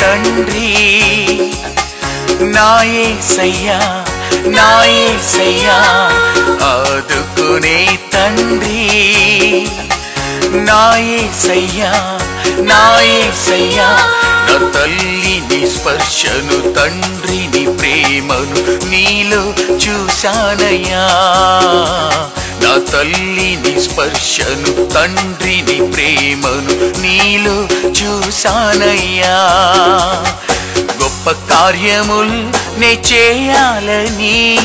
తండ్రి నాయే సయ్యా నాయే సయ్యా ఆదుకునే తండ్రి. నాయే సయ్యా నాయే సయ్యా నా తల్లిని స్పర్శను తండ్రిని ప్రేమను నీలో చూశానయ్యా. తల్లిని స్పర్శను తండ్రిని ప్రేమను నీలో చూశానయ్యా. గొప్ప కార్యముల్ నే చేయాలని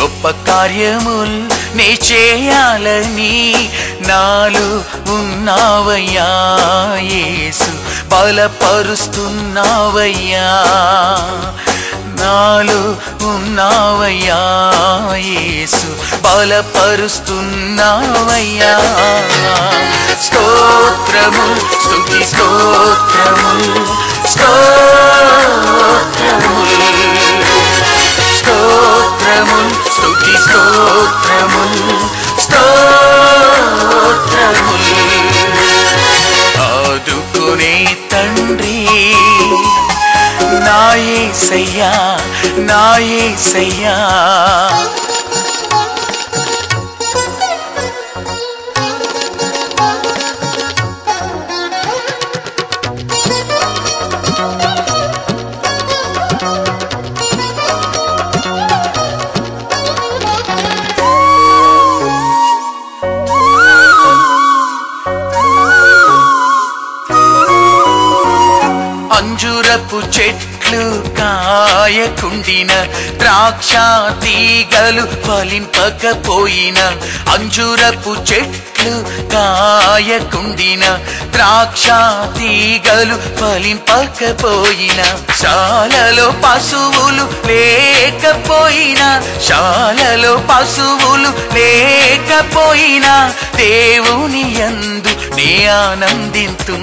గొప్ప కార్యముల్ నే చేయాలని నాలో ఉన్నావయ్యా. యేసు బలపరుస్తున్నావయ్యా. నాలో ఉన్నావయ్యా యేసు. బలపరుస్తున్నావయ్యా. స్తోత్రము స్తుతి స్తోత్రము స్తోత్రము. స్తోత్రము స్తుతి స్తోత్రము స్తోత్రము. ఆదుకునే తండ్రి నాయసయ్యా నాయసయ్యా అంజురపు చెట్లు కాయకుండిన ద్రాక్ష తీగలు ఫలింపకపోయిన అంజురపు చెట్లు కాయకుండిన ద్రాక్ష తీగలు ఫలింపకపోయిన శాలలో పశువులు లేకపోయినా శాలలో పశువులు లేకపోయినా దేవుని యందు నే ఆనందింతు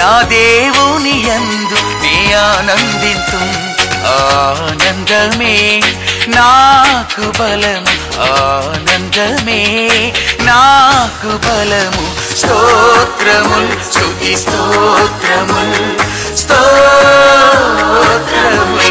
నా దేవుని యందు నే ఆనందింతు. ఆనందమే నాకు బలము. ఆనందమే నాకు బలము. స్తోత్రముల్ స్తుతి స్తోత్రముల్ స్తోత్రముల్.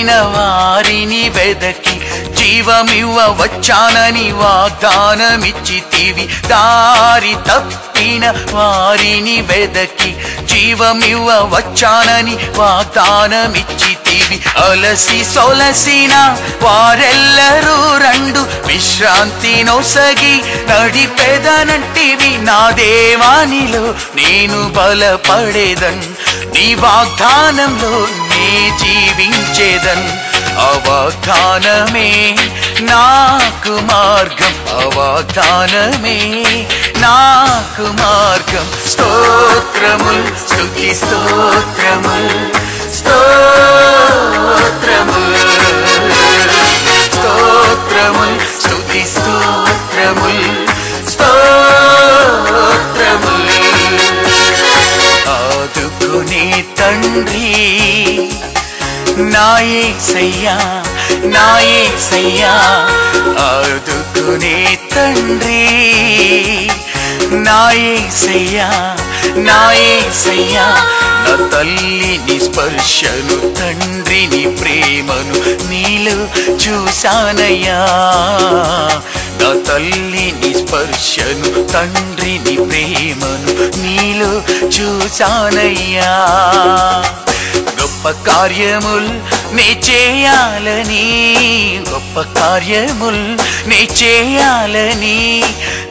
తప్పిన వారిని వెదకి జీవమివ్వ వచ్చానని వాగ్దానమిచ్చితివి. దారి తప్పిన వారిని వెదకి జీవమివ్వ వచ్చానని వాగ్దానమిచ్చితివి. అలసి సొలసిన వారెల్లరూ రెండు విశ్రాంతి నొసగి నడిపెదనంటివి నా దేవానిలో నేను బలపడేదన్. నీ వాగ్దానంలో నే జీవించేదన్ అవధానమే. నాకు మార్గం అవధానమే. నాకు మార్గం స్తోత్రముల్ స్తుతి స్తోత్రముల్. తండ్రి తండ్రి నాయసయ్యా నా యేసయ్యా ఆదుకునే తండ్రి నా సయ్యా నా సయ్యా నా తల్లిని స్పర్శను తండ్రిని ప్రేమను నీలో చూశానయ్యా నా తల్లిని స్పర్శను తండ్రిని ప్రేమను నీలో చూశానయ్యా. గొప్ప కార్యముల్ నే చేయాలని గొప్ప కార్యముల్ నే చేయాలని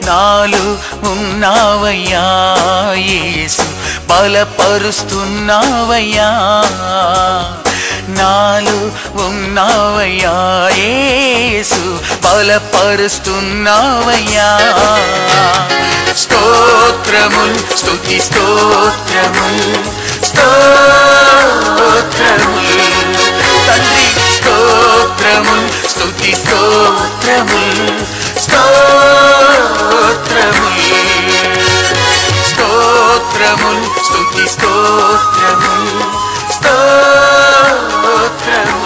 నాలు ఉన్నావయ్యా. యేసు బలపరుస్తున్నావయ్యా. నాలు ఉన్నావయ్యా యేసు బలపరుస్తున్నావయ్యా. స్తోత్రముల్ స్తుతి స్తోత్రముల్ స్తోత్రముల్. తండ్రి స్తోత్రముల్ స్తుతి స్తోత్రముల్ స్తోత్రముల్. స్తోత్రముల్ స్తుతి స్తోత్రముల్ స్తోత్రముల్ తండ్రి